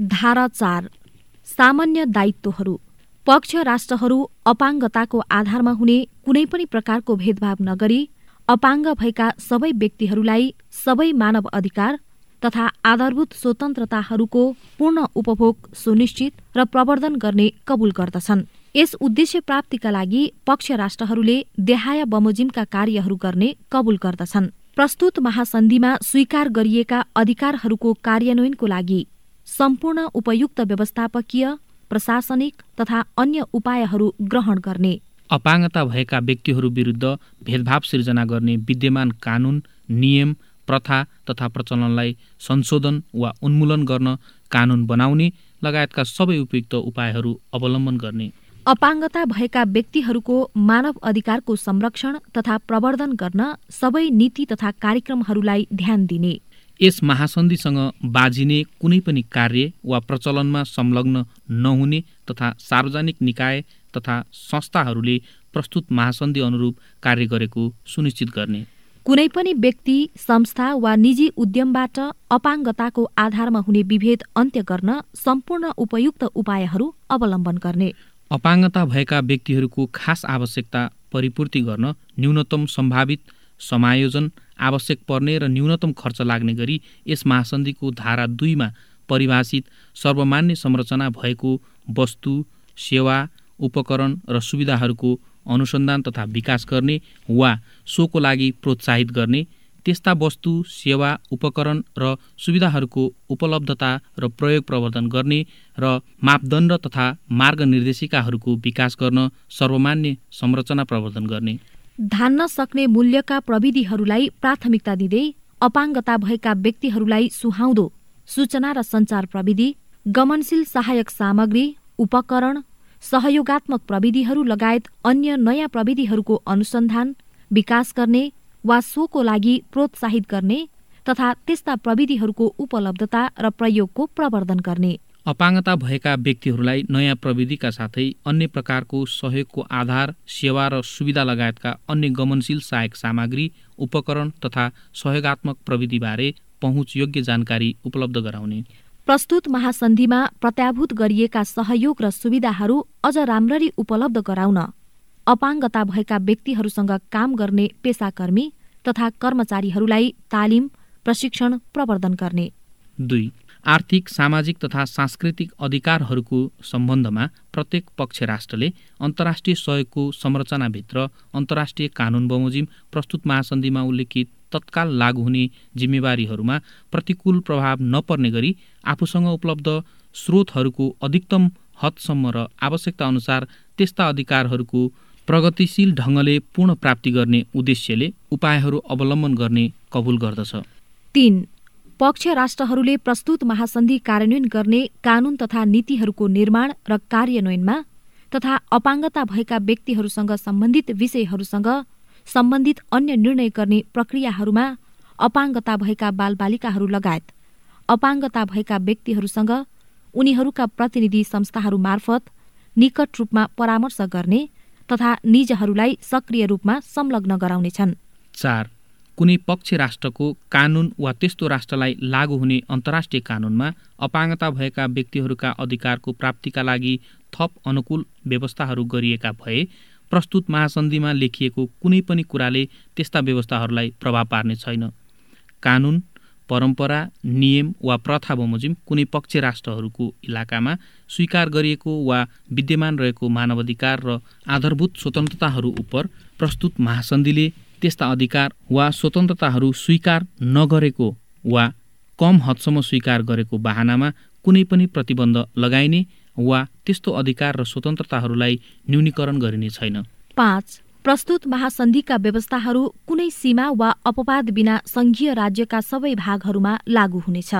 धारा चार सामान्य दायित्वहरू। पक्ष राष्ट्रहरू अपाङ्गताको आधारमा हुने कुनै पनि प्रकारको भेदभाव नगरी अपाङ्ग भएका सबै व्यक्तिहरूलाई सबै मानव अधिकार तथा आधारभूत स्वतन्त्रताहरूको पूर्ण उपभोग सुनिश्चित र प्रवर्धन गर्ने कबुल गर्दछन्। यस उद्देश्य प्राप्तिका लागि पक्ष राष्ट्रहरूले देहाय बमोजिमका कार्यहरू गर्ने कबुल गर्दछन्। प्रस्तुत महासन्धिमा स्वीकार गरिएका अधिकारहरूको कार्यान्वयनको लागि सम्पूर्ण उपयुक्त व्यवस्थापकीय प्रशासनिक तथा अन्य उपायहरू ग्रहण गर्ने। अपाङ्गता भएका व्यक्तिहरू विरुद्ध भेदभाव सिर्जना गर्ने विद्यमान कानुन नियम प्रथा तथा प्रचलनलाई संशोधन वा उन्मूलन गर्न कानुन बनाउने लगायतका सबै उपयुक्त उपायहरू अवलम्बन गर्ने। अपाङ्गता भएका व्यक्तिहरूको मानव अधिकारको संरक्षण तथा प्रवर्धन गर्न सबै नीति तथा कार्यक्रमहरूलाई ध्यान दिने। यस महासन्धिसँग बाजिने कुनै पनि कार्य वा प्रचलनमा संलग्न नहुने तथा सार्वजनिक निकाय तथा संस्थाहरूले प्रस्तुत महासन्धि अनुरूप कार्य गरेको सुनिश्चित गर्ने। कुनै पनि व्यक्ति संस्था वा निजी उद्यमबाट अपाङ्गताको आधारमा हुने विभेद अन्त्य गर्न सम्पूर्ण उपयुक्त उपायहरू अवलम्बन गर्ने। अपाङ्गता भएका व्यक्तिहरूको खास आवश्यकता परिपूर्ति गर्न न्यूनतम सम्भावित समायोजन आवश्यक पर्ने र न्यूनतम खर्च लाग्ने गरी यस महासन्धिको धारा दुईमा परिभाषित सर्वमान्य संरचना भएको वस्तु सेवा उपकरण र सुविधाहरूको अनुसन्धान तथा विकास गर्ने वा सोको लागि प्रोत्साहित गर्ने त्यस्ता वस्तु सेवा उपकरण र सुविधाहरूको उपलब्धता र प्रयोग प्रवर्धन गर्ने र मापदण्ड तथा मार्गनिर्देशिकाहरूको विकास गर्न सर्वमान्य संरचना प्रवर्धन गर्ने। धान्न सक्ने मूल्यका प्रविधिहरूलाई प्राथमिकता दिँदै अपाङ्गता भएका व्यक्तिहरूलाई सुहाउँदो सूचना र सञ्चार प्रविधि गमनशील सहायक सामग्री उपकरण सहयोगात्मक प्रविधिहरू लगायत अन्य नयाँ प्रविधिहरूको अनुसन्धान विकास गर्ने वा सोको लागि प्रोत्साहित गर्ने तथा त्यस्ता प्रविधिहरूको उपलब्धता र प्रयोगको प्रवर्धन गर्ने। अपाङ्गता भएका व्यक्तिहरूलाई नयाँ प्रविधिका साथै अन्य प्रकारको सहयोगको आधार सेवा र सुविधा लगायतका अन्य गमनशील सहायक सामग्री उपकरण तथा सहयोगात्मक प्रविधिबारे पहुँच योग्य जानकारी उपलब्ध गराउने। प्रस्तुत महासन्धिमा प्रत्याभूत गरिएका सहयोग र सुविधाहरू अझ राम्ररी उपलब्ध गराउन अपाङ्गता भएका व्यक्तिहरूसँग काम गर्ने पेसाकर्मी तथा कर्मचारीहरूलाई तालिम प्रशिक्षण प्रवर्धन गर्ने। दुई आर्थिक सामाजिक तथा सांस्कृतिक अधिकारहरूको सम्बन्धमा प्रत्येक पक्ष राष्ट्रले अन्तर्राष्ट्रिय सहयोगको संरचनाभित्र अन्तर्राष्ट्रिय कानुन बमोजिम प्रस्तुत महासन्धिमा उल्लेखित तत्काल लागू हुने जिम्मेवारीहरूमा प्रतिकूल प्रभाव नपर्ने गरी आफूसँग उपलब्ध स्रोतहरूको अधिकतम हदसम्म र आवश्यकता अनुसार त्यस्ता अधिकारहरूको प्रगतिशील ढङ्गले पूर्ण प्राप्ति गर्ने उद्देश्यले उपायहरू अवलम्बन गर्ने कबुल गर्दछ। तीन पक्ष राष्ट्रहरूले प्रस्तुत महासन्धि कार्यान्वयन गर्ने कानुन तथा नीतिहरूको निर्माण र कार्यान्वयनमा तथा अपाङ्गता भएका व्यक्तिहरूसँग सम्बन्धित विषयहरूसँग सम्बन्धित अन्य निर्णय गर्ने प्रक्रियाहरूमा अपाङ्गता भएका बालबालिकाहरू लगायत अपाङ्गता भएका व्यक्तिहरूसँग उनीहरूका प्रतिनिधि संस्थाहरू मार्फत निकट रूपमा परामर्श गर्ने तथा निजहरूलाई सक्रिय रूपमा संलग्न गराउनेछन्। चार। कुनै पक्ष राष्ट्रको कानुन वा त्यस्तो राष्ट्रलाई लागू हुने अन्तर्राष्ट्रिय कानुनमा अपाङ्गता भएका व्यक्तिहरूका अधिकारको प्राप्तिका लागि थप अनुकूल व्यवस्थाहरू गरिएका भए प्रस्तुत महासन्धिमा लेखिएको कुनै पनि कुराले त्यस्ता व्यवस्थाहरूलाई प्रभाव पार्ने छैन। कानुन परम्परा नियम वा प्रथा बमोजिम कुनै पक्ष राष्ट्रहरूको इलाकामा स्वीकार गरिएको वा विद्यमान रहेको मानवाधिकार र आधारभूत स्वतन्त्रताहरू उप प्रस्तुत महासन्धिले त्यस्ता अधिकार वा स्वतन्त्रताहरू स्वीकार नगरेको वा कम हदसम्म स्वीकार गरेको बाहनामा कुनै पनि प्रतिबन्ध लगाइने वा त्यस्तो अधिकार र स्वतन्त्रताहरूलाई न्यूनीकरण गरिने छैन। पाँच प्रस्तुत महासन्धिका व्यवस्थाहरू कुनै सीमा वा अपवाद बिना संघीय राज्यका सबै भागहरूमा लागू हुनेछ।